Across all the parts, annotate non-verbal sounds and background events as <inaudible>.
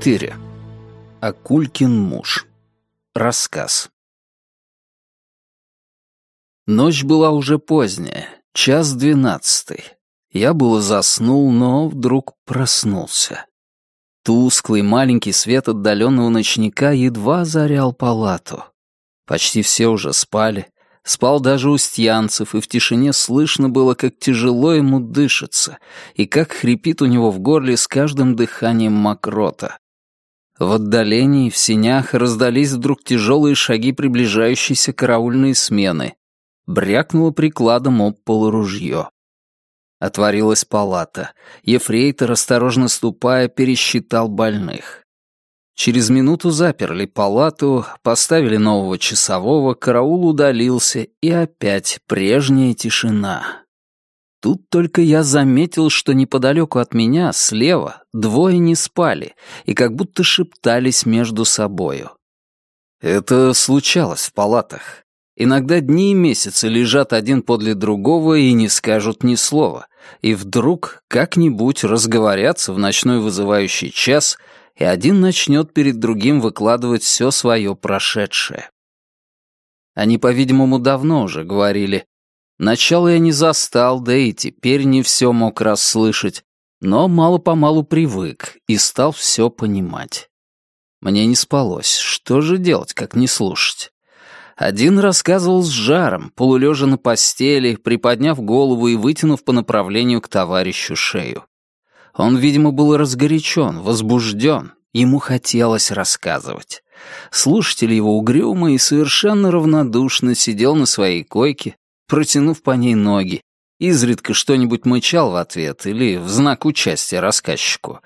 4. Акулькин муж. Рассказ. Ночь была уже поздняя, час двенадцатый. Я было заснул, но вдруг проснулся. Тусклый маленький свет отдаленного ночника едва озарял палату. Почти все уже спали. Спал даже Устьянцев, и в тишине слышно было, как тяжело ему дышится, и как хрипит у него в горле с каждым дыханием мокрота. В отдалении, в синях, раздались вдруг тяжелые шаги приближающейся караульной смены. Брякнуло прикладом об пол ружье. Отворилась палата. Ефрейтор, осторожно ступая, пересчитал больных. Через минуту заперли палату, поставили нового часового, караул удалился, и опять прежняя тишина. Тут только я заметил, что неподалеку от меня, слева, двое не спали и как будто шептались между собою. Это случалось в палатах. Иногда дни и месяцы лежат один подле другого и не скажут ни слова, и вдруг как-нибудь разговорятся в ночной вызывающий час, и один начнет перед другим выкладывать все свое прошедшее. Они, по-видимому, давно уже говорили. Начало я не застал, да и теперь не все мог расслышать, но мало-помалу привык и стал все понимать. Мне не спалось, что же делать, как не слушать? Один рассказывал с жаром, полулежа на постели, приподняв голову и вытянув по направлению к товарищу шею. Он, видимо, был разгорячен, возбужден, ему хотелось рассказывать. Слушатель его угрюмо и совершенно равнодушно сидел на своей койке, протянув по ней ноги, изредка что-нибудь мычал в ответ или в знак участия рассказчику,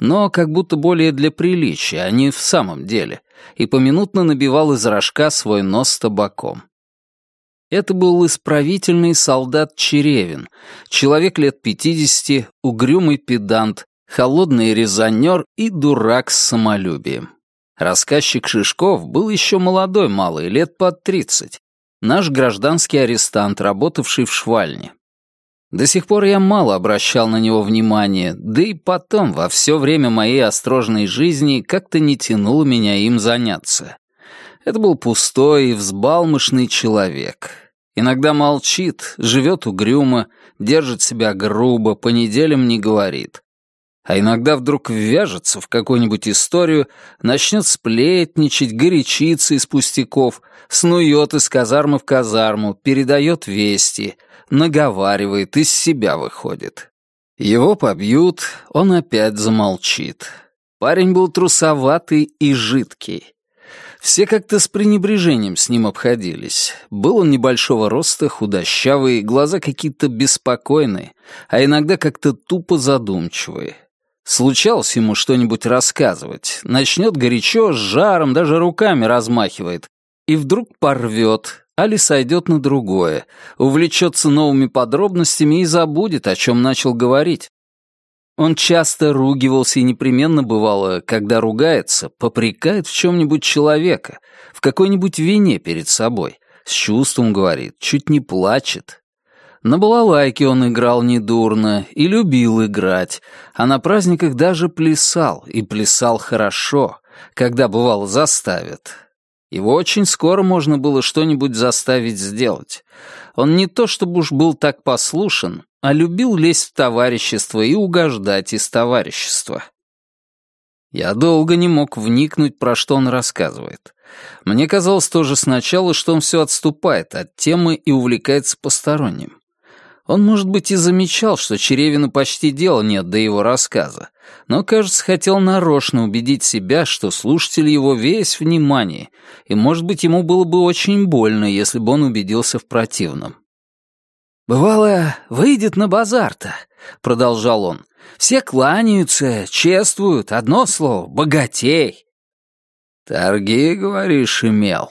но как будто более для приличия, а не в самом деле, и поминутно набивал из рожка свой нос табаком. Это был исправительный солдат Черевин, человек лет пятидесяти, угрюмый педант, холодный резонер и дурак с самолюбием. Рассказчик Шишков был еще молодой малый, лет под тридцать, наш гражданский арестант, работавший в швальне. До сих пор я мало обращал на него внимания, да и потом, во все время моей острожной жизни, как-то не тянуло меня им заняться. Это был пустой и взбалмошный человек. Иногда молчит, живет угрюмо, держит себя грубо, по неделям не говорит. А иногда вдруг ввяжется в какую-нибудь историю, начнет сплетничать, горячиться из пустяков, снует из казармы в казарму, передает вести — наговаривает, из себя выходит. Его побьют, он опять замолчит. Парень был трусоватый и жидкий. Все как-то с пренебрежением с ним обходились. Был он небольшого роста, худощавый, глаза какие-то беспокойные, а иногда как-то тупо задумчивые. Случалось ему что-нибудь рассказывать, начнет горячо, с жаром, даже руками размахивает, и вдруг порвет, али сойдет на другое, увлечется новыми подробностями и забудет, о чем начал говорить. Он часто ругивался и непременно бывало, когда ругается, попрекает в чем-нибудь человека, в какой-нибудь вине перед собой, с чувством говорит, чуть не плачет. На балалайке он играл недурно и любил играть, а на праздниках даже плясал, и плясал хорошо, когда, бывало, заставят. Его очень скоро можно было что-нибудь заставить сделать. Он не то чтобы уж был так послушен, а любил лезть в товарищество и угождать из товарищества. Я долго не мог вникнуть, про что он рассказывает. Мне казалось тоже сначала, что он все отступает от темы и увлекается посторонним. Он, может быть, и замечал, что Черевину почти дела нет до его рассказа, но, кажется, хотел нарочно убедить себя, что слушатель его весь внимание, и, может быть, ему было бы очень больно, если бы он убедился в противном. «Бывало, выйдет на базар-то», — продолжал он. «Все кланяются, чествуют, одно слово — богатей». «Торги, говоришь, имел?»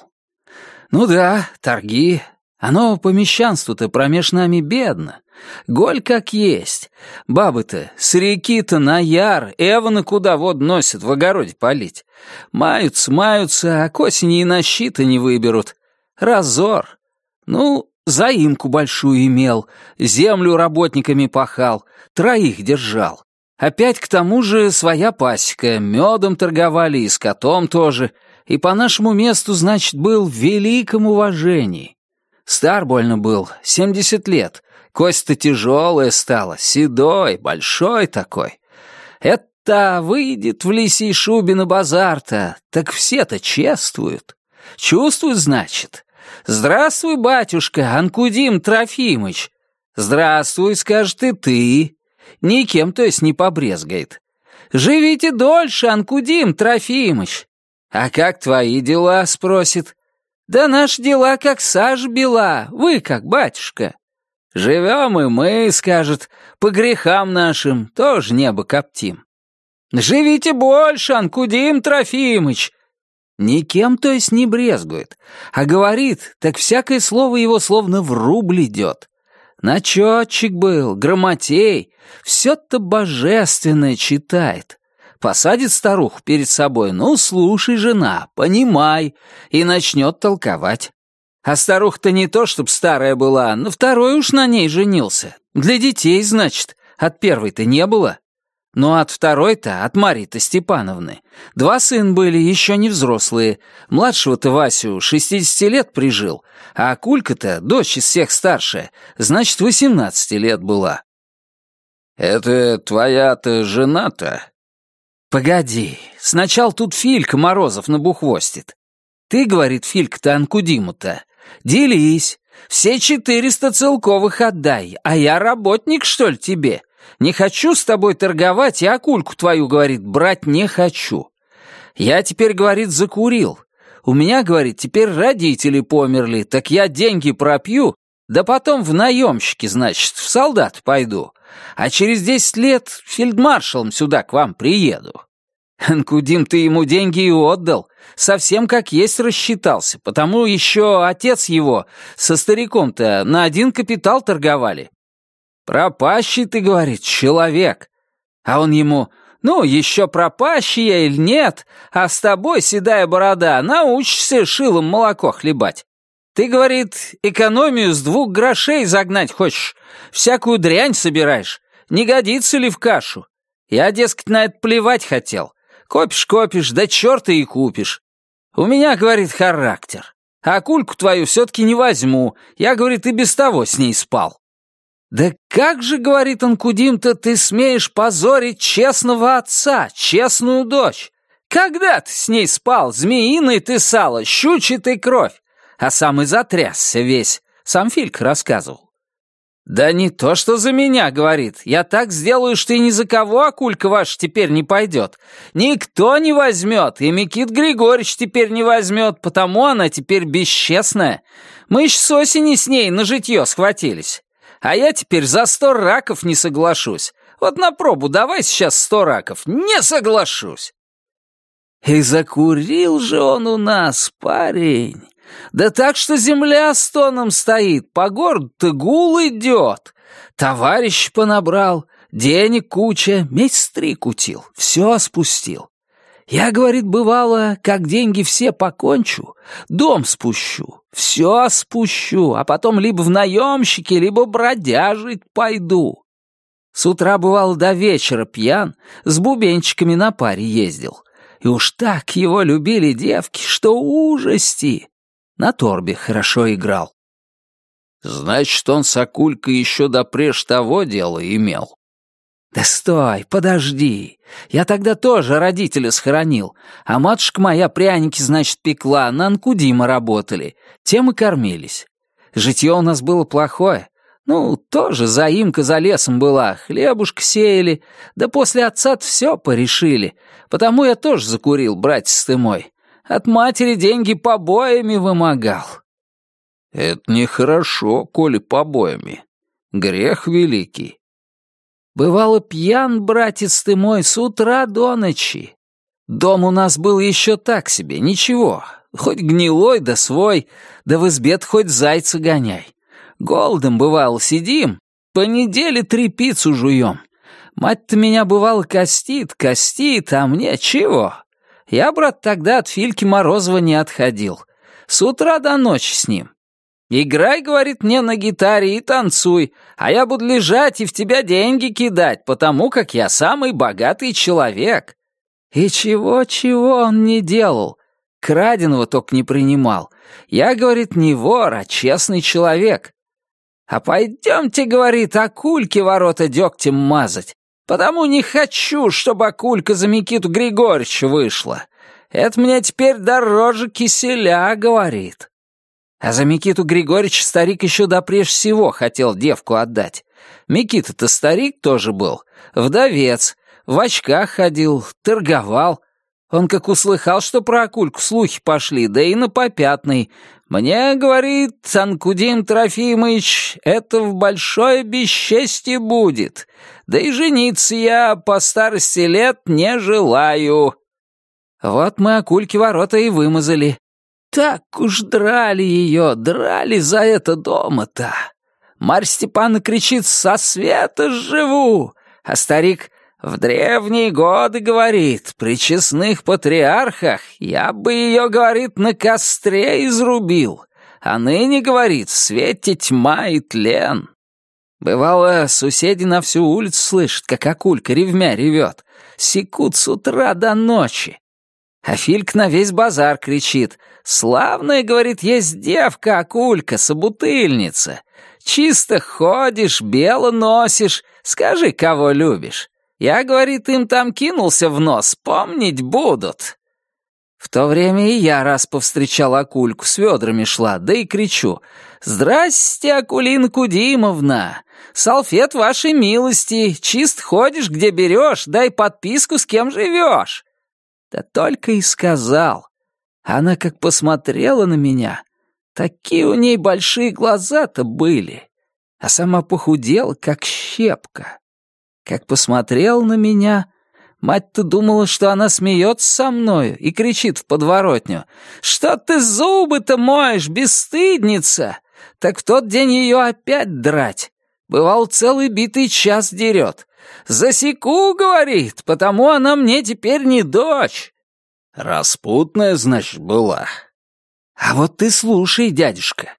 «Ну да, торги. Оно по мещанству-то промеж нами бедно. Голь как есть. Бабы-то с реки-то на яр, эваны куда вод носят в огороде полить. Маются, маются, а к осени и на щита не выберут. Разор. Ну, заимку большую имел, землю работниками пахал, троих держал. Опять к тому же своя пасека, медом торговали и с котом тоже, и по нашему месту, значит, был в великом уважении. Стар больно был, семьдесят лет, кость-то тяжелая стала, седой, большой такой. Это выйдет в лисий шубе на базар-то, так все-то чествуют. Чувствуют, значит. Здравствуй, батюшка, Анкудим Трофимыч. Здравствуй, скажет и ты. Никем, то есть, не побрезгает. Живите дольше, Анкудим Трофимыч. А как твои дела, спросит. Да наши дела как саж бела, вы как, батюшка. Живем и мы, скажет, по грехам нашим тоже небо коптим. Живите больше, Анкудим Трофимыч. Никем, то есть, не брезгует, а говорит, так всякое слово его словно в рубль идет. Начетчик был, грамотей, все-то божественное читает. Посадит старуху перед собой, ну, слушай, жена, понимай, и начнет толковать. А старуха-то не то, чтоб старая была, на второй уж на ней женился. Для детей, значит, от первой-то не было. Но от второй-то, от Марии-то Степановны, два сына были еще не взрослые. Младшего-то Васю 60 лет прижил, а Кулька-то, дочь из всех старшая, значит, 18 лет была. «Это твоя-то жена-то?» «Погоди, сначала тут Филька Морозов набухвостит. Ты, — говорит Филька-то Анкудиму-то, — делись, все четыреста целковых отдай, а я работник, что ли, тебе?» Не хочу с тобой торговать и акульку твою, говорит, брать не хочу. Я теперь, говорит, закурил. У меня, говорит, теперь родители померли, так я деньги пропью, да потом в наемщики, значит, в солдат пойду. А через десять лет фельдмаршалом сюда к вам приеду. Анкудим, ты ему деньги и отдал. Совсем как есть рассчитался, потому еще отец его со стариком-то на один капитал торговали. «Пропащий, ты, говорит, человек». А он ему, «Ну, еще пропащий я или нет, а с тобой, седая борода, научишься шилом молоко хлебать. Ты, говорит, экономию с двух грошей загнать хочешь, всякую дрянь собираешь, не годится ли в кашу? Я, дескать, на это плевать хотел. Копишь-копишь, да черта и купишь. У меня, говорит, характер. А кульку твою все-таки не возьму. Я, говорит, и без того с ней спал. «Да как же, — говорит Анкудим-то, — ты смеешь позорить честного отца, честную дочь? Когда ты с ней спал, змеиный ты сало, щучий ты кровь?» А сам и затрясся весь, сам Фильк рассказывал. «Да не то, что за меня, — говорит, — я так сделаю, что и ни за кого акулька ваша теперь не пойдет. Никто не возьмет, и Микит Григорьевич теперь не возьмет, потому она теперь бесчестная. Мы еще с осени с ней на житье схватились. А я теперь за сто раков не соглашусь. Вот на пробу давай сейчас сто раков. Не соглашусь. И закурил же он у нас, парень. Да так, что земля стоном стоит, по городу-то гул идет. Товарищ понабрал, денег куча, месяц три кутил, все спустил. Я, говорит, бывало, как деньги все покончу, дом спущу, все спущу, а потом либо в наемщики, либо бродяжить пойду. С утра бывал до вечера пьян, с бубенчиками на паре ездил. И уж так его любили девки, что ужасти. На торбе хорошо играл. Значит, он с Акулькой еще допреж того дела имел. «Да стой, подожди. Я тогда тоже родителя схоронил, а матушка моя пряники, значит, пекла, на Анкудима работали. Тем и кормились. Житье у нас было плохое. Ну, тоже заимка за лесом была, хлебушка сеяли, да после отца-то все порешили. Потому я тоже закурил, братец ты мой. От матери деньги побоями вымогал». «Это нехорошо, коли побоями. Грех великий. Бывало пьян, братец ты мой, с утра до ночи. Дом у нас был еще так себе, ничего. Хоть гнилой да свой, да в избе хоть зайца гоняй. Голодом, бывало, сидим, по неделе три пиццу жуем. Мать-то меня, бывало, костит, костит, а мне чего? Я, брат, тогда от Фильки Морозова не отходил. С утра до ночи с ним. Играй, говорит, мне на гитаре и танцуй, а я буду лежать и в тебя деньги кидать, потому как я самый богатый человек. И чего-чего он не делал. Краденого только не принимал. Я, говорит, не вор, а честный человек. А пойдемте, говорит, акульки ворота дегтем мазать, потому не хочу, чтобы акулька за Микиту Григорьевича вышла. Это мне теперь дороже киселя, говорит. А за Микиту Григорьевича старик еще допреж всего хотел девку отдать. Микита-то старик тоже был, вдовец, в очках ходил, торговал. Он как услыхал, что про Акульку слухи пошли, да и на попятный. Мне, говорит, Санкудим Трофимович, это в большое бесчестье будет. Да и жениться я по старости лет не желаю. Вот мы Акульки ворота и вымазали. Так уж драли ее, драли за это дома-то. Марь Степановна кричит «Со света живу!» А старик «В древние годы, — говорит, — при честных патриархах я бы ее, — говорит, — на костре изрубил, а ныне, — говорит, — в свете тьма и тлен». Бывало, соседи на всю улицу слышат, как акулька ревмя ревет, секут с утра до ночи. А Фильк на весь базар кричит «Славная, — говорит, — есть девка, акулька, собутыльница. Чисто ходишь, бело носишь, скажи, кого любишь». Я, говорит, им там кинулся в нос, помнить будут. В то время и я раз повстречал Акульку, с ведрами шла, да и кричу. «Здрасте, Акулина Кудимовна! Салфет вашей милости, чист ходишь, где берешь, дай подписку, с кем живешь!» Да только и сказал. Она как посмотрела на меня, такие у ней большие глаза-то были, а сама похудела, как щепка. Как посмотрел на меня, мать-то думала, что она смеется со мною и кричит в подворотню. «Что ты зубы-то моешь, бесстыдница?» Так в тот день ее опять драть. Бывал целый битый час дерет. «Засеку, — говорит, — потому она мне теперь не дочь». Распутная, значит, была. А вот ты слушай, дядюшка.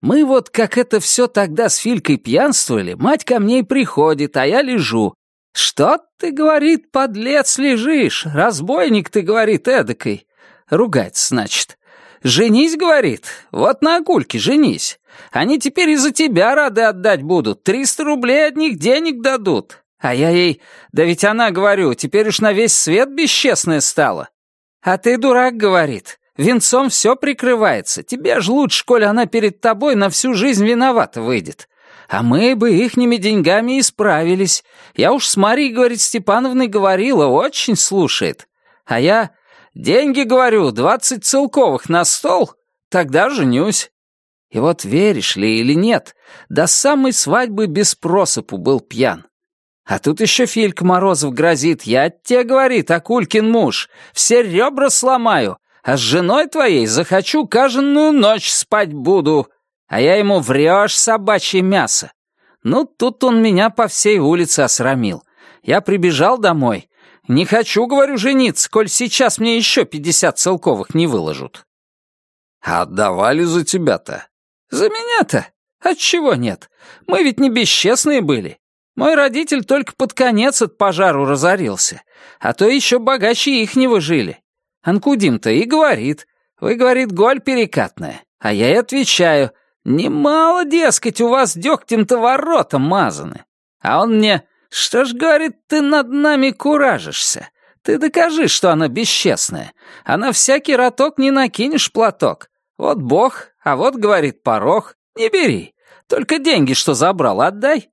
Мы вот как это все тогда с Филькой пьянствовали, мать ко мне и приходит, а я лежу. «Что ты, — говорит, — подлец лежишь, разбойник ты, — говорит, — эдакой». Ругается, значит. «Женись, — говорит, — вот на Акульке женись. Они теперь из-за тебя рады отдать будут, триста рублей от них денег дадут». А я ей, да ведь она, говорю, теперь уж на весь свет бесчестная стала. А ты, дурак, говорит, Венцом все прикрывается. Тебе ж лучше, коли она перед тобой на всю жизнь виновата выйдет. А мы бы ихними деньгами исправились. Я уж с Марией, говорит, Степановной говорила, очень слушает. А я, деньги, говорю, двадцать целковых на стол, тогда женюсь. И вот веришь ли или нет, до самой свадьбы без просыпу был пьян. А тут еще Филька Морозов грозит, я тебе, говорит, Акулькин муж, все ребра сломаю, а с женой твоей захочу каждую ночь спать буду, а я ему врешь собачье мясо. Ну, тут он меня по всей улице осрамил. Я прибежал домой. Не хочу, говорю, жениться, коль сейчас мне еще пятьдесят целковых не выложат. А отдавали за тебя-то? За меня-то? Отчего нет? Мы ведь не бесчестные были. Мой родитель только под конец от пожару разорился, а то еще богаче ихнего жили. Анкудим-то и говорит. Вы, говорит, голь перекатная. А я и отвечаю. Немало, дескать, у вас дегтем-то ворота мазаны. А он мне, что ж, говорит, ты над нами куражишься. Ты докажи, что она бесчестная. А на всякий роток не накинешь платок. Вот бог, а вот, говорит, порог. Не бери. Только деньги, что забрал, отдай.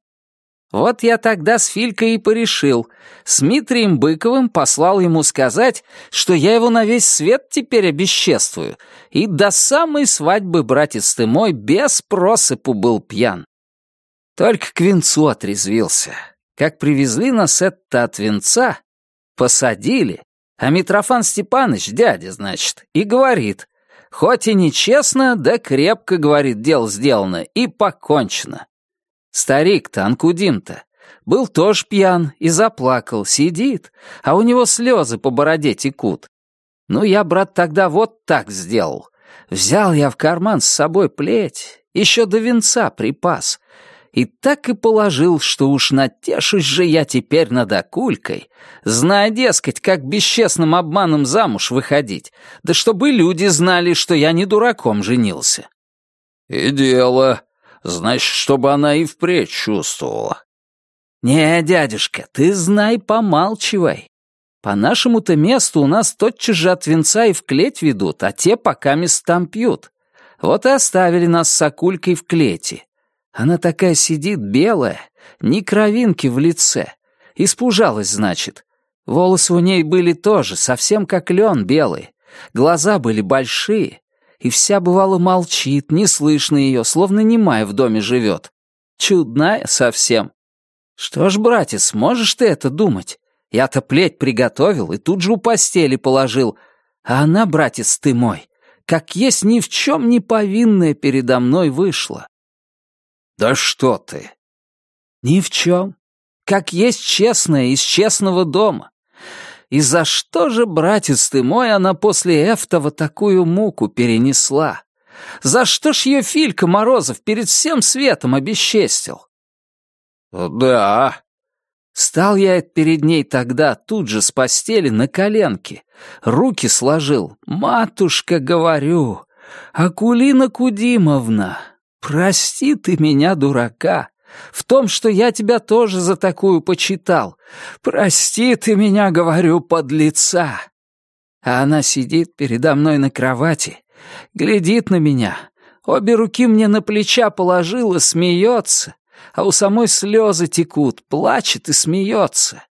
Вот я тогда с Филькой и порешил. С Дмитрием Быковым послал ему сказать, что я его на весь свет теперь обесчествую, и до самой свадьбы братец ты мой без просыпу был пьян. Только к венцу отрезвился. Как привезли нас это от венца, посадили, а Митрофан Степаныч, дядя, значит, и говорит, хоть и нечестно, да крепко, говорит, дело сделано, и покончено. Старик-то, Анкудим-то, был тоже пьян и заплакал, сидит, а у него слезы по бороде текут. Ну, я, брат, тогда вот так сделал. Взял я в карман с собой плеть Еще до венца припас. И так и положил, что уж натешусь же я теперь над Акулькой, зная, дескать, как бесчестным обманом замуж выходить, да чтобы люди знали, что я не дураком женился. И дело. Значит, чтобы она и впредь чувствовала. Не, дядюшка, ты знай, помалчивай. По нашему-то месту у нас тотчас же от венца и в клеть ведут, а те пока мест пьют. Вот и оставили нас с Акулькой в клете. Она такая сидит, белая, ни кровинки в лице. Испужалась, значит. Волосы у ней были тоже, совсем как лен белый. Глаза были большие. И вся, бывало, молчит, не слышно ее, словно немая в доме живет. Чудная совсем. Что ж, братец, можешь ты это думать? Я-то плеть приготовил и тут же у постели положил. А она, братец ты мой, как есть ни в чем не повинная передо мной вышла. «Да что ты!» «Ни в чем. Как есть честная из честного дома. И за что же, братец ты мой, она после Эфтова такую муку перенесла? За что ж ее Филька Морозов перед всем светом обесчестил?» «Да». Стал я перед ней тогда тут же с постели на коленке, руки сложил. «Матушка, говорю, Акулина Кудимовна, «Прости ты меня, дурака, в том, что я тебя тоже за такую почитал. Прости ты меня, говорю, подлеца». А она сидит передо мной на кровати, глядит на меня, обе руки мне на плеча положила, смеется, а у самой слезы текут, плачет и смеется.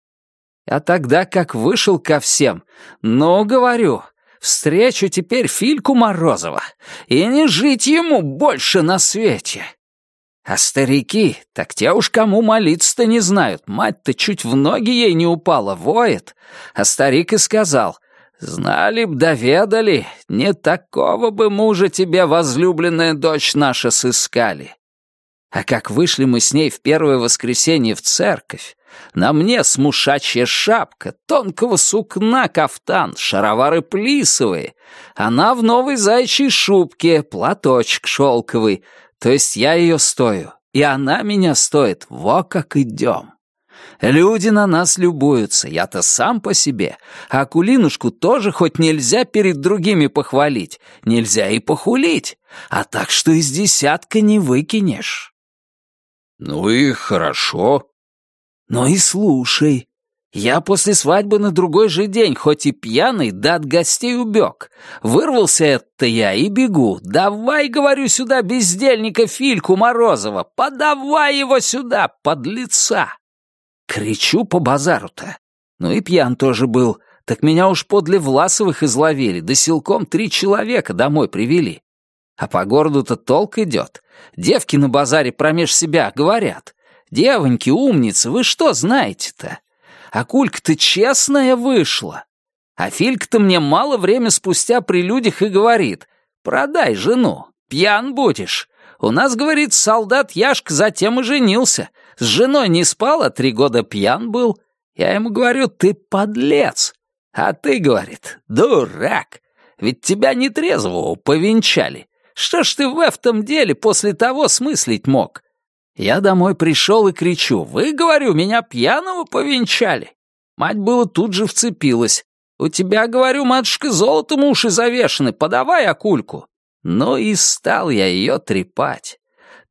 А тогда как вышел ко всем, ну, говорю, Встречу теперь Фильку Морозова, и не жить ему больше на свете. А старики, так те уж кому молиться-то не знают. Мать-то чуть в ноги ей не упала, воет. А старик и сказал, «Знали б, доведали, не такого бы мужа тебе, возлюбленная дочь наша, сыскали». А как вышли мы с ней в первое воскресенье в церковь, на мне смушачья шапка, тонкого сукна кафтан, шаровары плисовые. Она в новой зайчьей шубке, платочек шелковый. То есть я ее стою, и она меня стоит. Во как идем. Люди на нас любуются, я-то сам по себе. А Акулинушку тоже хоть нельзя перед другими похвалить, нельзя и похулить. А так что из десятка не выкинешь. «Ну и хорошо», но и слушай. Я после свадьбы на другой же день, хоть и пьяный, да от гостей убег. Вырвался это я и бегу. Давай, говорю, сюда бездельника Фильку Морозова. Подавай его сюда, под лица. Кричу по базару-то. Ну и пьян тоже был. Так меня уж подле Власовых изловили, да силком три человека домой привели. А по городу-то толк идет. Девки на базаре промеж себя говорят. Девоньки, умницы, вы что знаете-то? А кулька-то честная вышла. А Филька-то мне мало время спустя при людях и говорит, продай жену, пьян будешь. У нас, говорит, солдат Яшка затем и женился. С женой не спал, а три года пьян был. Я ему говорю, ты подлец. А ты, говорит, дурак. Ведь тебя нетрезвого повенчали. Что ж ты в этом деле после того смыслить мог? Я домой пришел и кричу. «Вы, говорю, меня пьяного повенчали?» Мать было тут же вцепилась. «У тебя, говорю, матушка, золотом уши завешаны, подавай акульку». Ну и стал я ее трепать.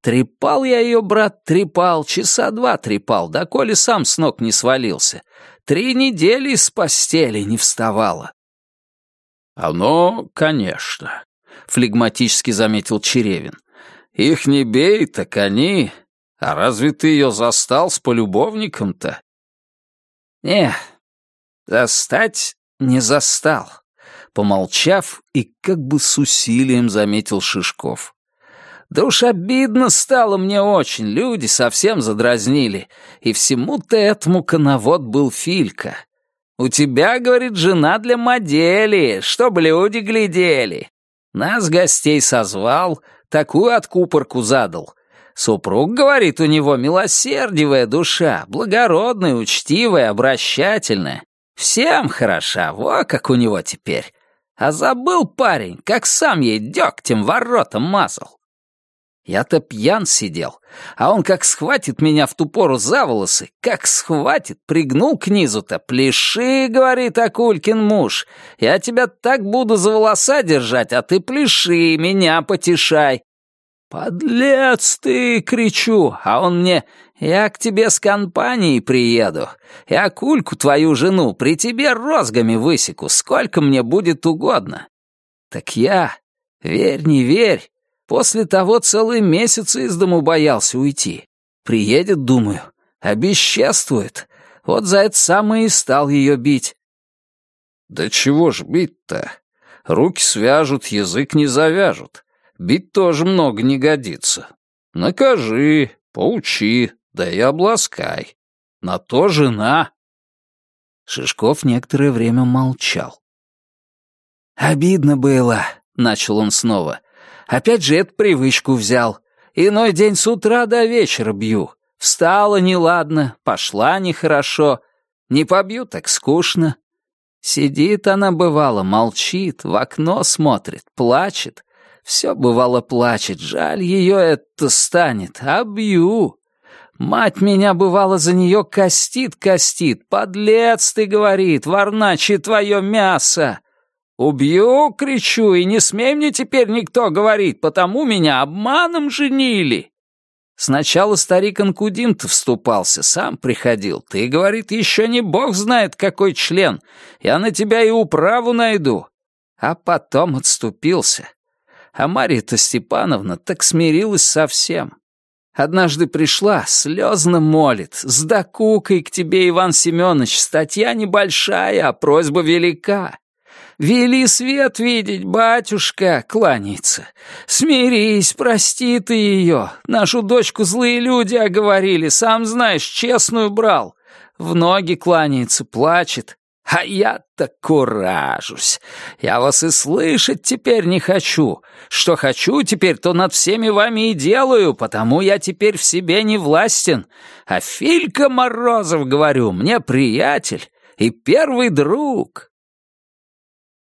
Трепал я ее, брат, трепал, часа два трепал, да коли сам с ног не свалился. Три недели из постели не вставала. «Оно, конечно», — флегматически заметил Черевин. «Их не бей, так они а разве ты ее застал с полюбовником-то? Не, застать не застал. Помолчав и как бы с усилием заметил Шишков. Да уж обидно стало мне очень, люди совсем задразнили, и всему-то этому коновод был Филька. У тебя, говорит, жена для модели, чтоб люди глядели. Нас гостей созвал, такую откупорку задал — Супруг, говорит, у него милосердивая душа, благородная, учтивая, обращательная. Всем хороша, во как у него теперь. А забыл парень, как сам ей дегтем воротом мазал. Я-то пьян сидел, а он как схватит меня в ту пору за волосы, как схватит, пригнул к низу-то. «Пляши», — говорит Акулькин муж, — «я тебя так буду за волоса держать, а ты пляши, меня потешай». «Подлец ты!» — кричу, а он мне «Я к тебе с компанией приеду, и Акульку твою жену при тебе розгами высеку, сколько мне будет угодно». Так я, верь не верь, После того целый месяц из дому боялся уйти. Приедет, думаю, обесчествует. Вот за это самое и стал ее бить. Да чего ж бить-то? Руки свяжут, язык не завяжут. Бить тоже много не годится. Накажи, поучи, да и обласкай. На то жена. Шишков некоторое время молчал. «Обидно было», — начал он снова. Опять же эту привычку взял. Иной день с утра до вечера бью. Встала неладно, пошла нехорошо. Не побью, так скучно. Сидит она, бывало, молчит, в окно смотрит, плачет. Все, бывало, плачет, жаль ее это станет, а бью. Мать меня, бывало, за нее костит-костит. Подлец ты, говорит, варначи твое мясо. «Убью!» — кричу, и не смей мне теперь никто говорить, потому меня обманом женили. Сначала старик Анкудин-то вступался, сам приходил. Ты, говорит, еще не бог знает, какой член. Я на тебя и управу найду. А потом отступился. А Марья-то Степановна так смирилась совсем. Однажды пришла, слезно молит. «С докукой к тебе, Иван Семенович, статья небольшая, а просьба велика. Вели свет видеть, батюшка, кланяется. Смирись, прости ты ее. Нашу дочку злые люди оговорили, сам знаешь, честную брал. В ноги кланяется, плачет. А я-то куражусь. Я вас и слышать теперь не хочу. Что хочу теперь, то над всеми вами и делаю, потому я теперь в себе не властен. А Филька Морозов, говорю, мне приятель и первый друг.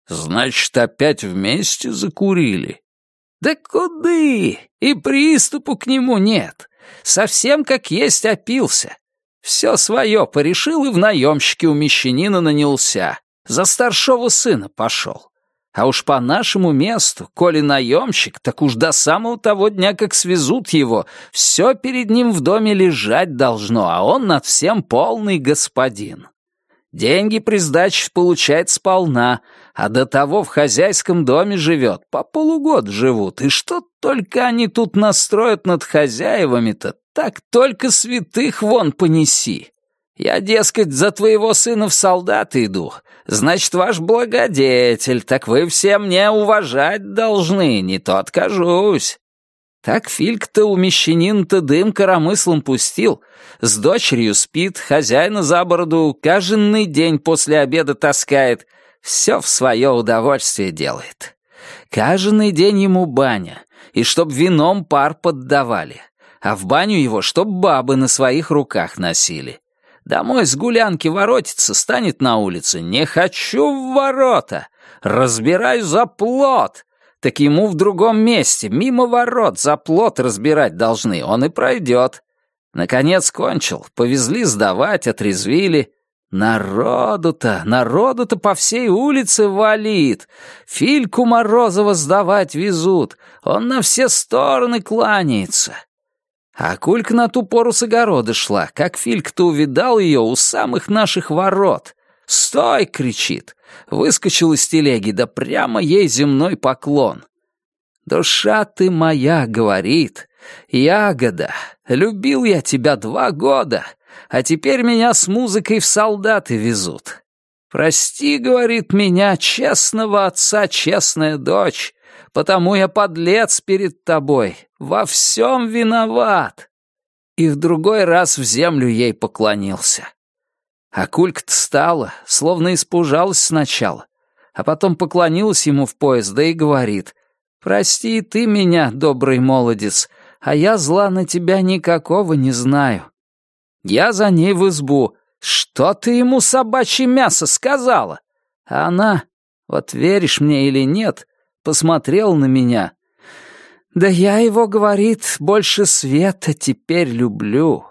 Значит, опять вместе закурили? Да куды? И приступу к нему нет. Совсем как есть опился. Все свое порешил и в наемщике у мещанина нанялся. За старшего сына пошел. А уж по нашему месту, коли наемщик, так уж до самого того дня, как свезут его, все перед ним в доме лежать должно, а он над всем полный господин. Деньги при сдаче получает сполна, а до того в хозяйском доме живет, по полугода живут, и что только они тут настроят над хозяевами-то, так только святых вон понеси. Я, дескать, за твоего сына в солдаты иду, значит, ваш благодетель, так вы все мне уважать должны, не то откажусь. Так Фильк-то у мещанин-то дым коромыслом пустил, с дочерью спит, хозяина за бороду каждый день после обеда таскает, все в свое удовольствие делает. Каждый день ему баня, и чтоб вином пар поддавали, а в баню его чтоб бабы на своих руках носили. Домой с гулянки воротится, станет на улице. Не хочу в ворота, разбирай за плод, так ему в другом месте, мимо ворот, за плот разбирать должны, он и пройдет. Наконец кончил, повезли сдавать, отрезвили. Народу-то, народу-то по всей улице валит. Фильку Морозова сдавать везут, он на все стороны кланяется. А Кулька на ту пору с огорода шла, как Филька-то увидал ее у самых наших ворот. «Стой!» — кричит. Выскочил из телеги, да прямо ей земной поклон. «Душа ты моя!» — говорит. «Ягода, любил я тебя два года, а теперь меня с музыкой в солдаты везут. Прости, — говорит меня, — честного отца честная дочь, потому я подлец перед тобой, во всем виноват». И в другой раз в землю ей поклонился. А кулька-то стала, словно испужалась сначала, а потом поклонилась ему в пояс, да и говорит, «Прости ты меня, добрый молодец, а я зла на тебя никакого не знаю». Я за ней в избу. «Что ты ему собачье мясо сказала?» А она, вот веришь мне или нет, посмотрела на меня. Да я его, говорит, больше света теперь люблю.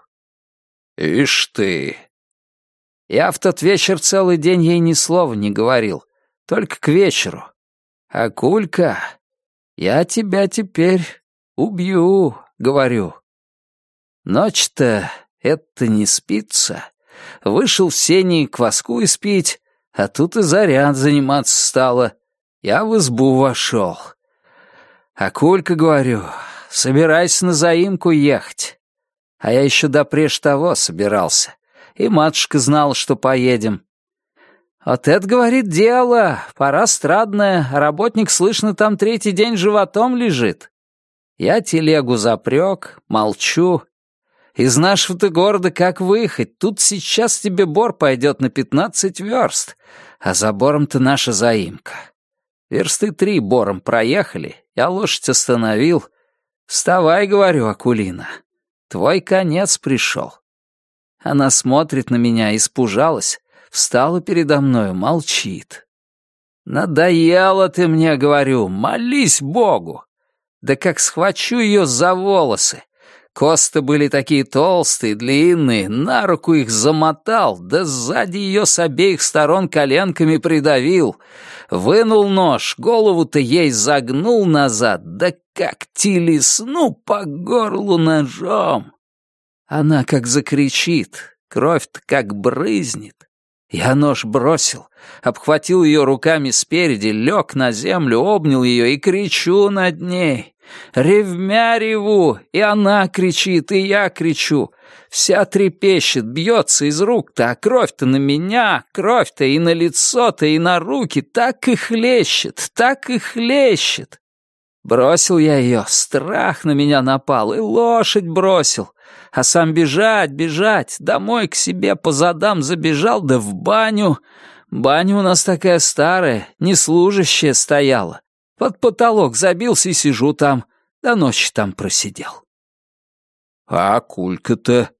Ишь ты. Я в тот вечер целый день ей ни слова не говорил, только к вечеру. А Кулька, я тебя теперь убью, говорю. Ночь-то это не спится. Вышел в сени кваску испить, а тут и заряд заниматься стало. Я в избу вошел. А Кулька, говорю, собирайся на заимку ехать. А я еще допреж того собирался. И матушка знала, что поедем. Вот это, говорит, дело, пора страдная, работник, слышно, там третий день животом лежит. Я телегу запрек, молчу. Из нашего-то города как выехать? Тут сейчас тебе бор пойдет на пятнадцать верст, а за бором-то наша заимка. Версты три бором проехали, я лошадь остановил. «Вставай, — говорю, Акулина, — твой конец пришел». Она смотрит на меня, испужалась, встала передо мною, молчит. «Надоело ты мне, — говорю, — молись Богу!» Да как схвачу ее за волосы, Косты были такие толстые, длинные, на руку их замотал, да сзади ее с обеих сторон коленками придавил. Вынул нож, голову-то ей загнул назад, да как телесну по горлу ножом. Она как закричит, кровь-то как брызнет. Я нож бросил, обхватил ее руками спереди, лег на землю, обнял ее и кричу над ней. Ревмя реву, и она кричит, и я кричу. Вся трепещет, бьется из рук-то, а кровь-то на меня, кровь-то и на лицо-то, и на руки так и хлещет, так и хлещет. Бросил я ее, страх на меня напал, и лошадь бросил. А сам бежать, бежать, домой к себе по задам забежал, да в баню. Баня у нас такая старая, неслужащая стояла. Под потолок забился и сижу там. До ночи там просидел. А кулька-то?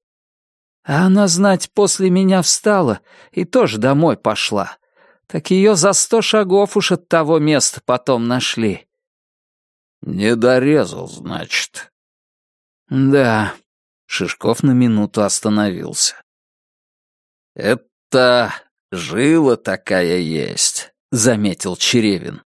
А она, знать, после меня встала и тоже домой пошла. Так ее за сто шагов уж от того места потом нашли. Не дорезал, значит. Да. Шишков на минуту остановился. Это жила такая есть, заметил Черевин.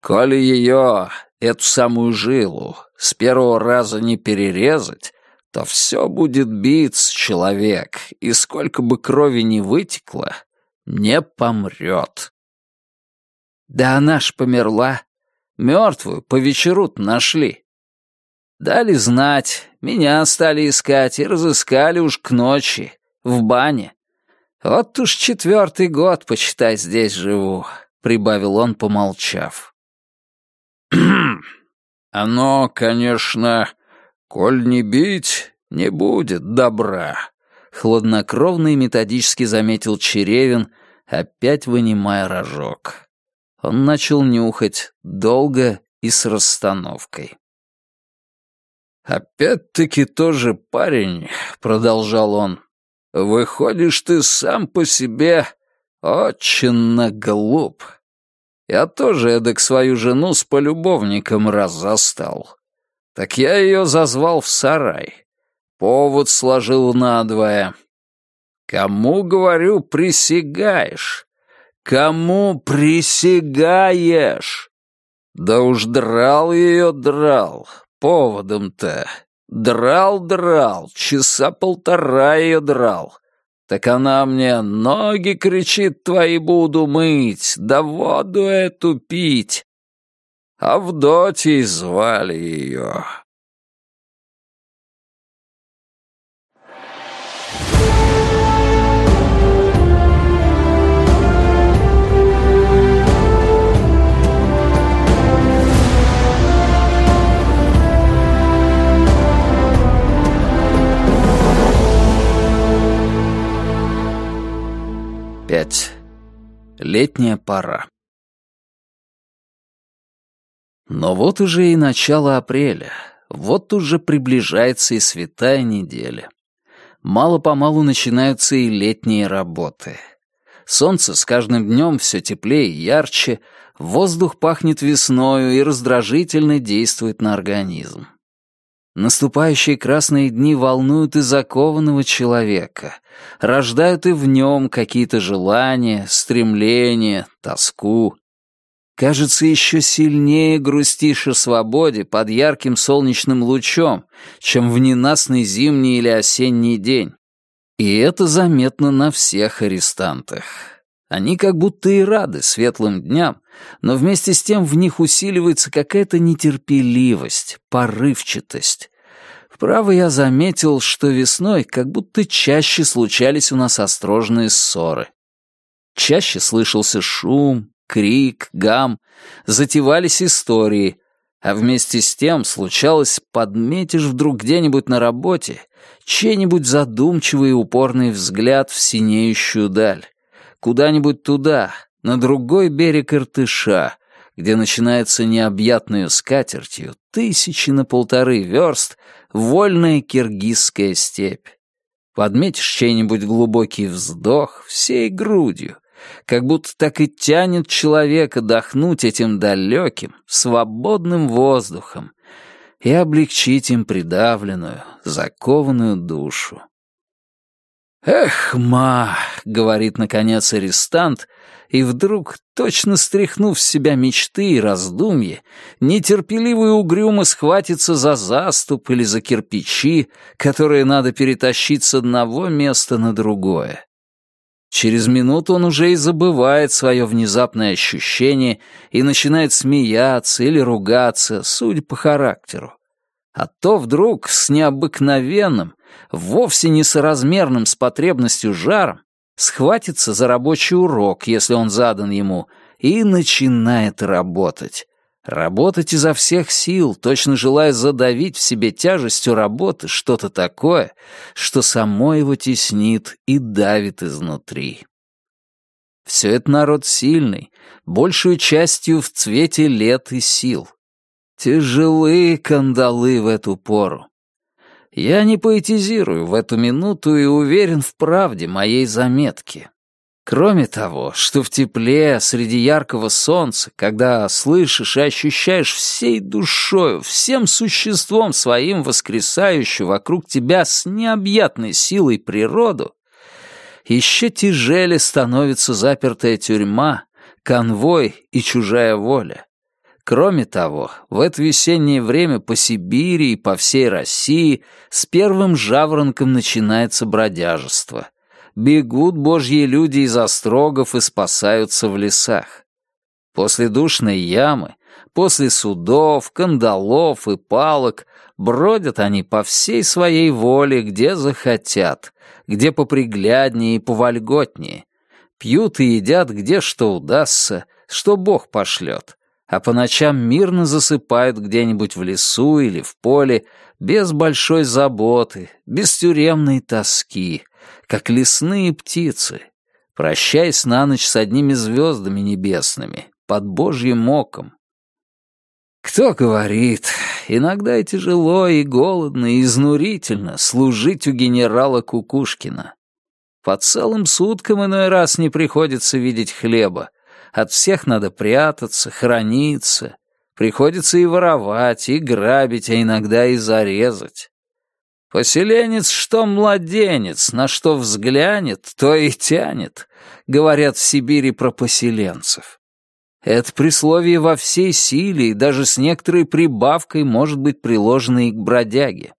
Коли ее, эту самую жилу, с первого раза не перерезать, то все будет биться человек, и сколько бы крови не вытекло, не помрет. Да она ж померла. Мертвую по вечеру нашли. Дали знать, меня стали искать и разыскали уж к ночи, в бане. Вот уж четвертый год, почитай, здесь живу, — прибавил он, помолчав. <clears throat> Оно, конечно, коль не бить, не будет добра, хладнокровно и методически заметил Черевин, опять вынимая рожок. Он начал нюхать долго и с расстановкой. «Опять-таки тоже парень», — продолжал он. «Выходишь ты сам по себе очень глуп. Я тоже эдак свою жену с полюбовником раз застал. Так я ее зазвал в сарай. Повод сложил надвое. Кому, говорю, присягаешь? Кому присягаешь? Да уж драл ее, драл. Поводом-то. Драл-драл, часа полтора ее драл. Так она мне ноги, кричит, твои буду мыть, да воду эту пить. Авдотьей звали ее. Пять. Летняя пора. Но вот уже и начало апреля, вот уже приближается и святая неделя. Мало-помалу начинаются и летние работы. Солнце с каждым днем все теплее и ярче, воздух пахнет весною и раздражительно действует на организм. Наступающие красные дни волнуют и закованного человека, рождают и в нем какие-то желания, стремления, тоску. Кажется, еще сильнее грустишь о свободе под ярким солнечным лучом, чем в ненастный зимний или осенний день. И это заметно на всех арестантах. Они как будто и рады светлым дням, но вместе с тем в них усиливается какая-то нетерпеливость, порывчатость. Вправо я заметил, что весной как будто чаще случались у нас острожные ссоры. Чаще слышался шум, крик, гам, затевались истории, а вместе с тем случалось, подметишь вдруг где-нибудь на работе чей-нибудь задумчивый и упорный взгляд в синеющую даль, куда-нибудь туда, на другой берег Иртыша, где начинается необъятную скатертью тысячи на полторы верст вольная киргизская степь. Подметишь чей-нибудь глубокий вздох всей грудью, как будто так и тянет человека дохнуть этим далеким, свободным воздухом и облегчить им придавленную, закованную душу. «Эх, ма!» — говорит, наконец, арестант, и вдруг, точно стряхнув с себя мечты и раздумья, нетерпеливо и угрюмо схватится за заступ или за кирпичи, которые надо перетащить с одного места на другое. Через минуту он уже и забывает свое внезапное ощущение и начинает смеяться или ругаться, судя по характеру. А то вдруг с необыкновенным, вовсе несоразмерным с потребностью жаром, схватится за рабочий урок, если он задан ему, и начинает работать. Работать изо всех сил, точно желая задавить в себе тяжестью работы что-то такое, что само его теснит и давит изнутри. Все это народ сильный, большую частью в цвете лет и сил. Тяжелые кандалы в эту пору. Я не поэтизирую в эту минуту и уверен в правде моей заметки. Кроме того, что в тепле, среди яркого солнца, когда слышишь и ощущаешь всей душою, всем существом своим воскресающую вокруг тебя с необъятной силой природу, еще тяжелее становится запертая тюрьма, конвой и чужая воля. Кроме того, в это весеннее время по Сибири и по всей России с первым жаворонком начинается бродяжество — бегут божьи люди из острогов и спасаются в лесах. После душной ямы, после судов, кандалов и палок бродят они по всей своей воле, где захотят, где попригляднее и повольготнее. Пьют и едят, где что удастся, что Бог пошлет, а по ночам мирно засыпают где-нибудь в лесу или в поле, без большой заботы, без тюремной тоски, как лесные птицы, прощаясь на ночь с одними звездами небесными, под Божьим оком. Кто говорит, иногда и тяжело, и голодно, и изнурительно служить у генерала Кукушкина. По целым суткам иной раз не приходится видеть хлеба. От всех надо прятаться, храниться. Приходится и воровать, и грабить, а иногда и зарезать. «Поселенец, что младенец, на что взглянет, то и тянет», говорят в Сибири про поселенцев. Это присловие во всей силе и даже с некоторой прибавкой может быть приложено и к бродяге.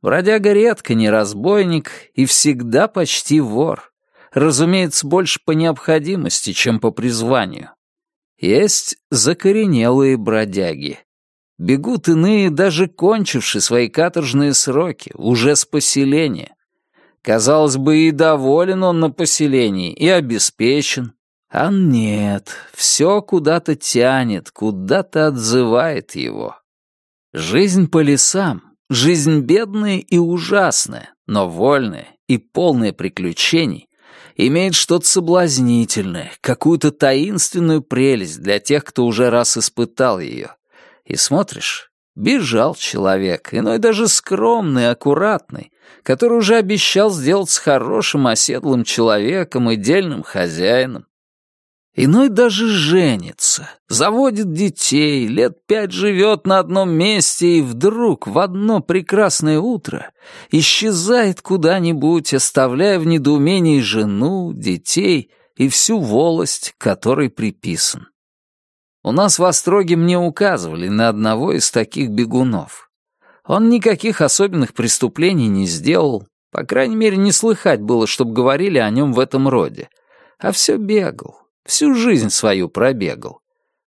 Бродяга редко не разбойник и всегда почти вор. Разумеется, больше по необходимости, чем по призванию. Есть закоренелые бродяги. Бегут иные, даже кончившие свои каторжные сроки, уже с поселения. Казалось бы, и доволен он на поселении, и обеспечен. А нет, все куда-то тянет, куда-то отзывает его. Жизнь по лесам, жизнь бедная и ужасная, но вольная и полная приключений, имеет что-то соблазнительное, какую-то таинственную прелесть для тех, кто уже раз испытал ее. И смотришь, бежал человек, иной даже скромный, аккуратный, который уже обещал сделаться хорошим оседлым человеком и дельным хозяином. Иной даже женится, заводит детей, лет пять живет на одном месте и вдруг в одно прекрасное утро исчезает куда-нибудь, оставляя в недоумении жену, детей и всю волость, которой приписан. У нас в Остроге мне указывали на одного из таких бегунов. Он никаких особенных преступлений не сделал, по крайней мере, не слыхать было, чтобы говорили о нем в этом роде, а все бегал, Всю жизнь свою пробегал.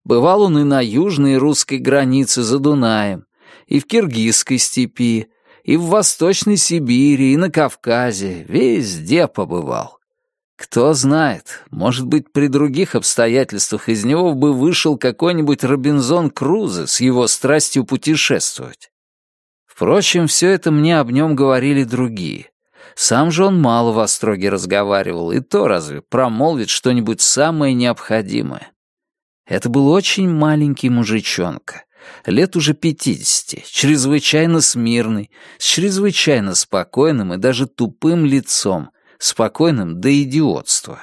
Бывал он и на южной русской границе за Дунаем, и в Киргизской степи, и в Восточной Сибири, и на Кавказе, везде побывал. Кто знает, может быть, при других обстоятельствах из него бы вышел какой-нибудь Робинзон Крузо с его страстью путешествовать. Впрочем, все это мне об нем говорили другие. Сам же он мало в Остроге разговаривал, и то разве промолвит что-нибудь самое необходимое. Это был очень маленький мужичонка, лет уже пятидесяти, чрезвычайно смирный, с чрезвычайно спокойным и даже тупым лицом, спокойным до идиотства.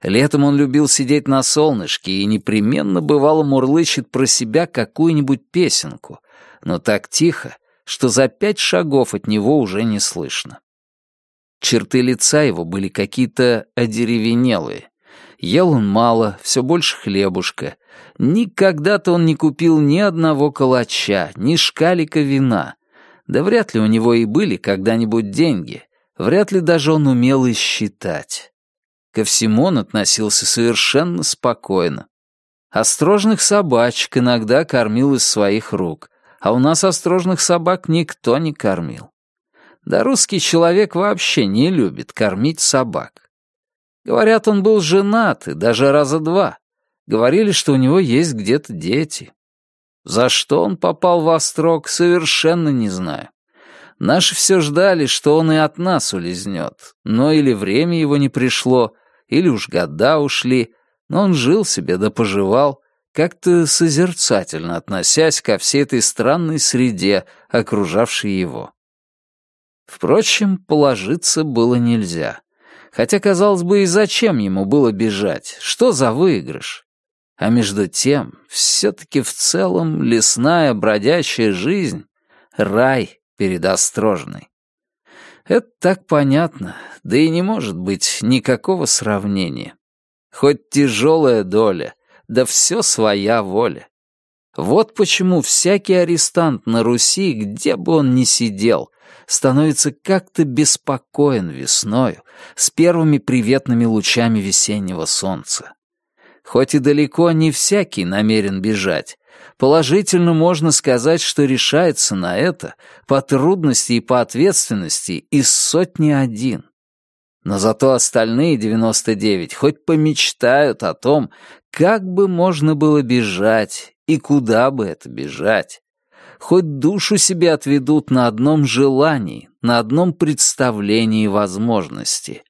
Летом он любил сидеть на солнышке и непременно бывало мурлычет про себя какую-нибудь песенку, но так тихо, что за пять шагов от него уже не слышно. Черты лица его были какие-то одеревенелые. Ел он мало, все больше хлебушка. Никогда-то он не купил ни одного калача, ни шкалика вина. Да вряд ли у него и были когда-нибудь деньги. Вряд ли даже он умел и считать. Ко всему он относился совершенно спокойно. Острожных собачек иногда кормил из своих рук, а у нас острожных собак никто не кормил. Да русский человек вообще не любит кормить собак. Говорят, он был женат, и даже раза два. Говорили, что у него есть где-то дети. За что он попал в Острог, совершенно не знаю. Наши все ждали, что он и от нас улизнет, но или время его не пришло, или уж года ушли, но он жил себе да поживал, как-то созерцательно относясь ко всей этой странной среде, окружавшей его. Впрочем, положиться было нельзя. Хотя, казалось бы, и зачем ему было бежать? Что за выигрыш? А между тем, все-таки в целом лесная бродячая жизнь — рай перед Острожной. Это так понятно, да и не может быть никакого сравнения. Хоть тяжелая доля, да все своя воля. Вот почему всякий арестант на Руси, где бы он ни сидел, становится как-то беспокоен весною с первыми приветными лучами весеннего солнца. Хоть и далеко не всякий намерен бежать, положительно можно сказать, что решается на это по трудности и по ответственности из сотни один. Но зато остальные 99 хоть помечтают о том, как бы можно было бежать и куда бы это бежать, хоть душу себе отведут на одном желании, на одном представлении возможности.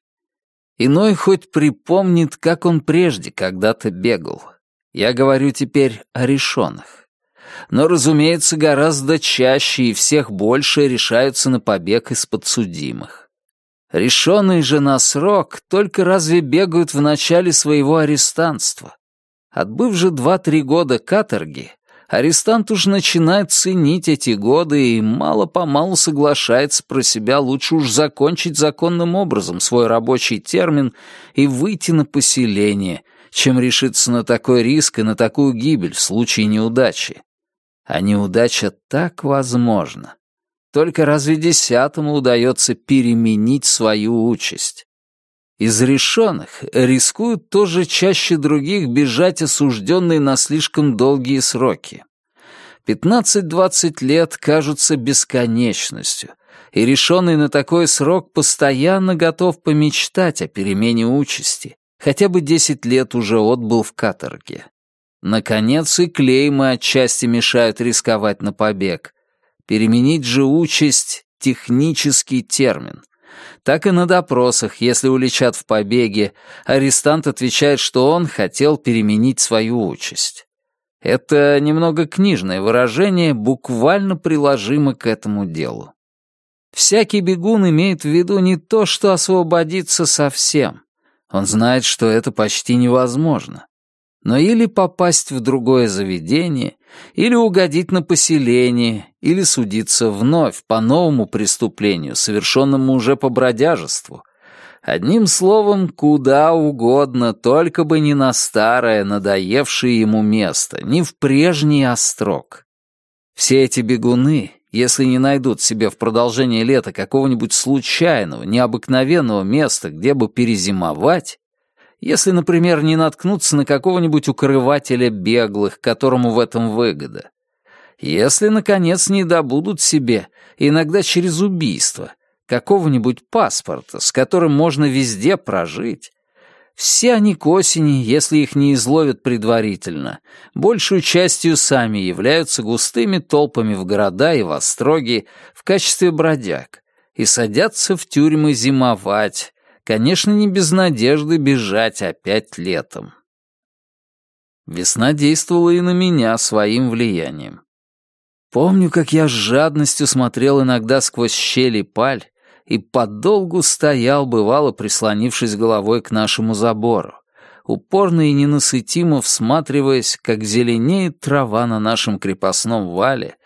Иной хоть припомнит, как он прежде когда-то бегал. Я говорю теперь о решенных. Но, разумеется, гораздо чаще и всех больше решаются на побег из подсудимых. Решенные же на срок только разве бегают в начале своего арестанства. Отбыв же два-три года каторги, арестант уж начинает ценить эти годы и мало-помалу соглашается про себя лучше уж закончить законным образом свой рабочий термин и выйти на поселение, чем решиться на такой риск и на такую гибель в случае неудачи. А неудача так возможна. Только разве десятому удается переменить свою участь? Из решенных рискуют тоже чаще других бежать осужденные на слишком долгие сроки. 15-20 лет кажутся бесконечностью, и решенный на такой срок постоянно готов помечтать о перемене участи, хотя бы 10 лет уже отбыл в каторге. Наконец и клеймы отчасти мешают рисковать на побег. Переменить же участь — технический термин. Так и на допросах, если уличат в побеге, арестант отвечает, что он хотел переменить свою участь. Это немного книжное выражение, буквально приложимо к этому делу. Всякий бегун имеет в виду не то, что освободиться совсем. Он знает, что это почти невозможно. Но или попасть в другое заведение, или угодить на поселение, или судиться вновь по новому преступлению, совершенному уже по бродяжеству. Одним словом, куда угодно, только бы не на старое, надоевшее ему место, не в прежний острог. Все эти бегуны, если не найдут себе в продолжение лета какого-нибудь случайного, необыкновенного места, где бы перезимовать, если, например, не наткнуться на какого-нибудь укрывателя беглых, которому в этом выгода. Если, наконец, не добудут себе, иногда через убийство, какого-нибудь паспорта, с которым можно везде прожить. Все они к осени, если их не изловят предварительно, большую частью сами являются густыми толпами в города и в остроги в качестве бродяг и садятся в тюрьмы зимовать, Конечно, не без надежды бежать опять летом. Весна действовала и на меня своим влиянием. Помню, как я с жадностью смотрел иногда сквозь щели паль и подолгу стоял, бывало, прислонившись головой к нашему забору, упорно и ненасытимо всматриваясь, как зеленеет трава на нашем крепостном вале,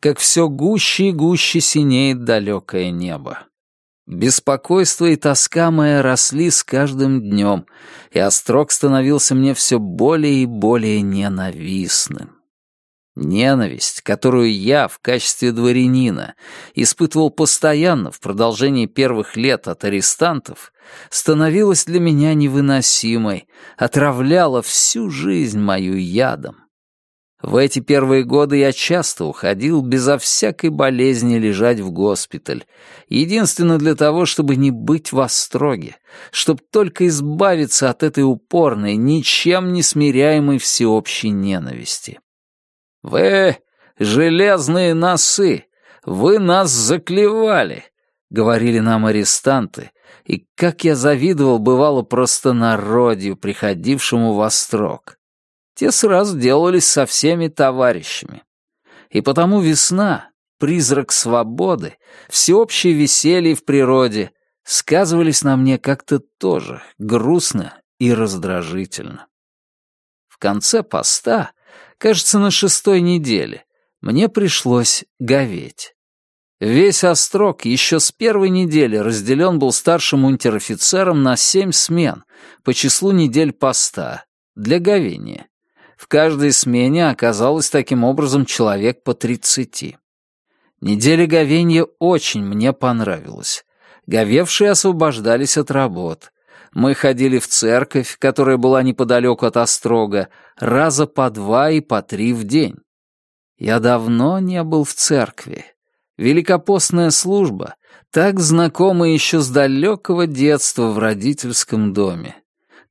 как все гуще и гуще синеет далекое небо. Беспокойство и тоска моя росли с каждым днем, и острог становился мне все более и более ненавистным. Ненависть, которую я в качестве дворянина испытывал постоянно в продолжении первых лет от арестантов, становилась для меня невыносимой, отравляла всю жизнь мою ядом. В эти первые годы я часто уходил безо всякой болезни лежать в госпиталь, единственно для того, чтобы не быть в остроге, чтобы только избавиться от этой упорной, ничем не смиряемой всеобщей ненависти. «Вы — железные носы! Вы нас заклевали!» — говорили нам арестанты, и как я завидовал, бывало, просто народью, приходившему в острог те сразу делались со всеми товарищами. И потому весна, призрак свободы, всеобщее веселье в природе сказывались на мне как-то тоже грустно и раздражительно. В конце поста, кажется, на шестой неделе, мне пришлось говеть. Весь острог еще с первой недели разделен был старшим унтер-офицером на семь смен по числу недель поста для говения. В каждой смене оказалось таким образом человек по тридцати. Неделя говенья очень мне понравилась. Говевшие освобождались от работ. Мы ходили в церковь, которая была неподалеку от Острога, раза по два и по три в день. Я давно не был в церкви. Великопостная служба, так знакома еще с далекого детства в родительском доме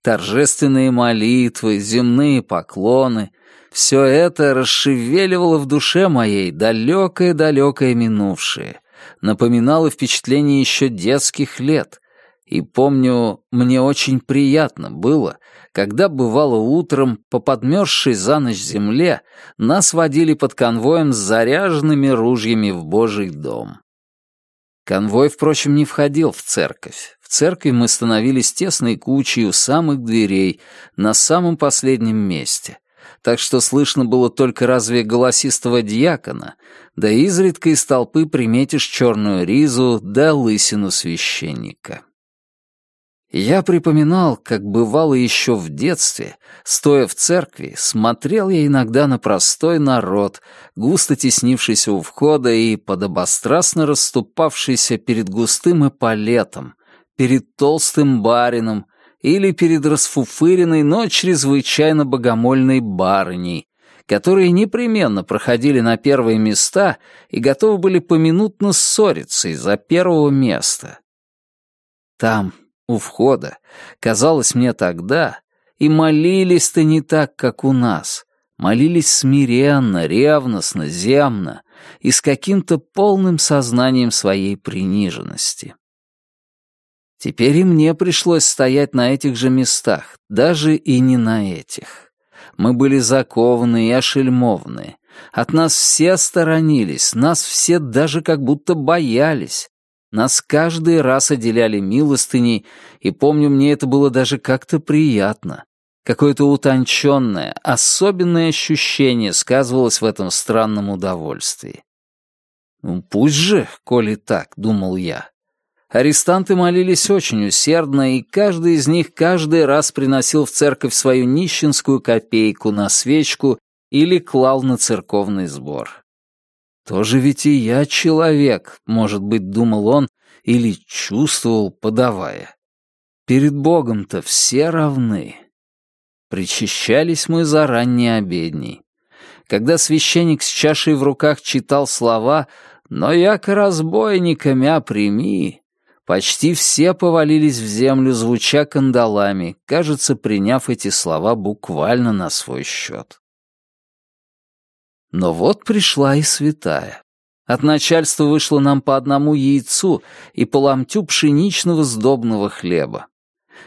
торжественные молитвы, земные поклоны — все это расшевеливало в душе моей далекое-далекое минувшее, напоминало впечатление еще детских лет. И помню, мне очень приятно было, когда бывало утром, по подмерзшей за ночь земле, нас водили под конвоем с заряженными ружьями в Божий дом. Конвой, впрочем, не входил в церковь. Церкви мы становились тесной кучей у самых дверей, на самом последнем месте. Так что слышно было только разве голосистого дьякона, да изредка из толпы приметишь черную ризу да лысину священника. Я припоминал, как бывало еще в детстве, стоя в церкви, смотрел я иногда на простой народ, густо теснившийся у входа и подобострастно расступавшийся перед густым эполетом, перед толстым барином или перед расфуфыренной, но чрезвычайно богомольной барыней, которые непременно проходили на первые места и готовы были поминутно ссориться из-за первого места. Там, у входа, казалось мне тогда, и молились-то не так, как у нас. Молились смиренно, ревностно, земно и с каким-то полным сознанием своей приниженности. Теперь и мне пришлось стоять на этих же местах, даже и не на этих. Мы были закованы и ошельмованы. От нас все сторонились, нас все даже как будто боялись. Нас каждый раз отделяли милостыней, и помню, мне это было даже как-то приятно. Какое-то утонченное, особенное ощущение сказывалось в этом странном удовольствии. «Ну, пусть же, коли так», — думал я. Арестанты молились очень усердно, и каждый из них каждый раз приносил в церковь свою нищенскую копейку на свечку или клал на церковный сбор. Тоже ведь и я человек, может быть, думал он, или чувствовал, подавая. Перед Богом-то все равны. Причащались мы за ранней обедней. Когда священник с чашей в руках читал слова «Но яко разбойника мя прими», почти все повалились в землю, звуча кандалами, кажется, приняв эти слова буквально на свой счет. Но вот пришла и святая. От начальства вышло нам по одному яйцу и по ломтю пшеничного сдобного хлеба.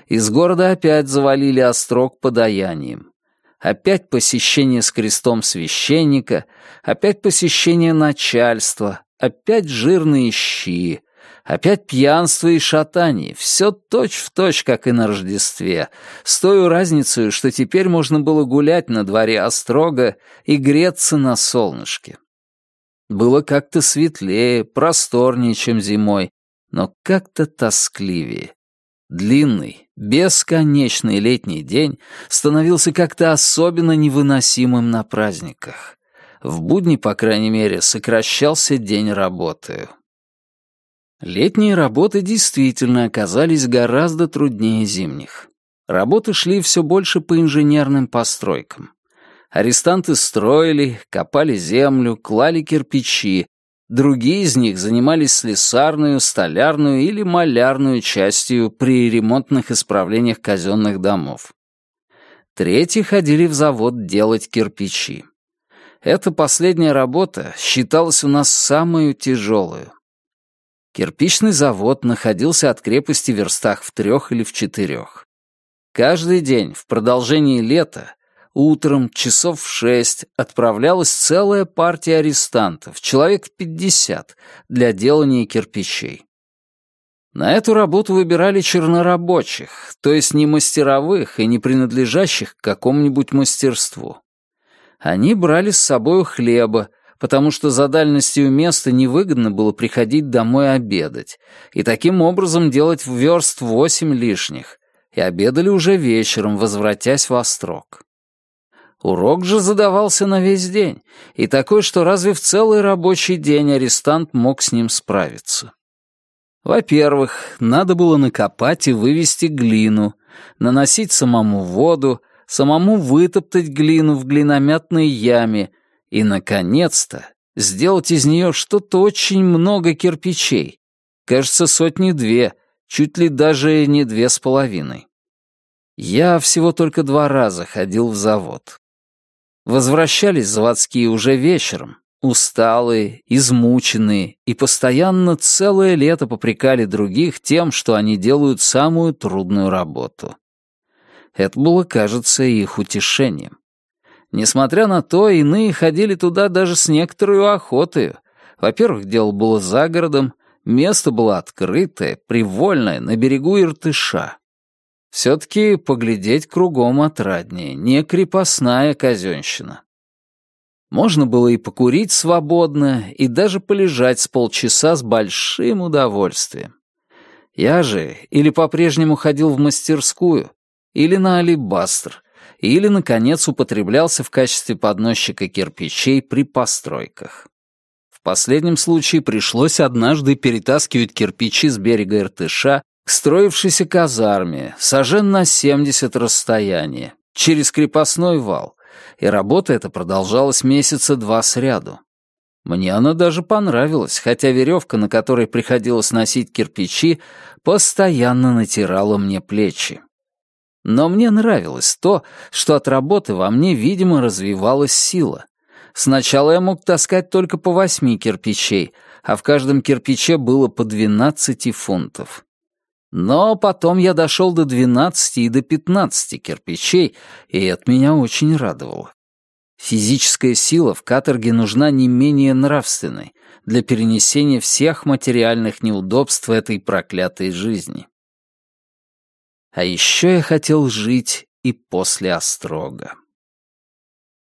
Из города опять завалили острог подаянием. Опять посещение с крестом священника, опять посещение начальства, опять жирные щи, Опять пьянство и шатание, все точь-в-точь, точь, как и на Рождестве, с той разницей, что теперь можно было гулять на дворе острога и греться на солнышке. Было как-то светлее, просторнее, чем зимой, но как-то тоскливее. Длинный, бесконечный летний день становился как-то особенно невыносимым на праздниках. В будни, по крайней мере, сокращался день работы. Летние работы действительно оказались гораздо труднее зимних. Работы шли все больше по инженерным постройкам. Арестанты строили, копали землю, клали кирпичи. Другие из них занимались слесарную, столярную или малярную частью при ремонтных исправлениях казенных домов. Третьи ходили в завод делать кирпичи. Эта последняя работа считалась у нас самую тяжелую. Кирпичный завод находился от крепости в верстах в трех или в четырех. Каждый день в продолжении лета утром часов в шесть отправлялась целая партия арестантов, человек в пятьдесят, для делания кирпичей. На эту работу выбирали чернорабочих, то есть не мастеровых и не принадлежащих к какому-нибудь мастерству. Они брали с собой хлеба, потому что за дальностью места невыгодно было приходить домой обедать, и таким образом делать в верст восемь лишних, и обедали уже вечером, возвратясь в Острог. Урок же задавался на весь день, и такой, что разве в целый рабочий день арестант мог с ним справиться. Во-первых, надо было накопать и вывести глину, наносить самому воду, самому вытоптать глину в глиномятной яме — и, наконец-то, сделать из нее что-то очень много кирпичей. Кажется, сотни две, чуть ли даже не две с половиной. Я всего только два раза ходил в завод. Возвращались заводские уже вечером, усталые, измученные, и постоянно целое лето попрекали других тем, что они делают самую трудную работу. Это было, кажется, их утешением. Несмотря на то, иные ходили туда даже с некоторой охотой. Во-первых, дело было за городом, место было открытое, привольное, на берегу Иртыша. Все-таки поглядеть кругом отраднее, не крепостная казенщина. Можно было и покурить свободно, и даже полежать с полчаса с большим удовольствием. Я же или по-прежнему ходил в мастерскую, или на алибастр, или, наконец, употреблялся в качестве подносчика кирпичей при постройках. В последнем случае пришлось однажды перетаскивать кирпичи с берега Иртыша к строившейся казарме, сажен на 70 расстояния, через крепостной вал, и работа эта продолжалась месяца два сряду. Мне она даже понравилась, хотя веревка, на которой приходилось носить кирпичи, постоянно натирала мне плечи. Но мне нравилось то, что от работы во мне, видимо, развивалась сила. Сначала я мог таскать только по восьми кирпичей, а в каждом кирпиче было по двенадцати фунтов. Но потом я дошел до двенадцати и до пятнадцати кирпичей, и это меня очень радовало. Физическая сила в каторге нужна не менее нравственной для перенесения всех материальных неудобств этой проклятой жизни. А еще я хотел жить и после Острога.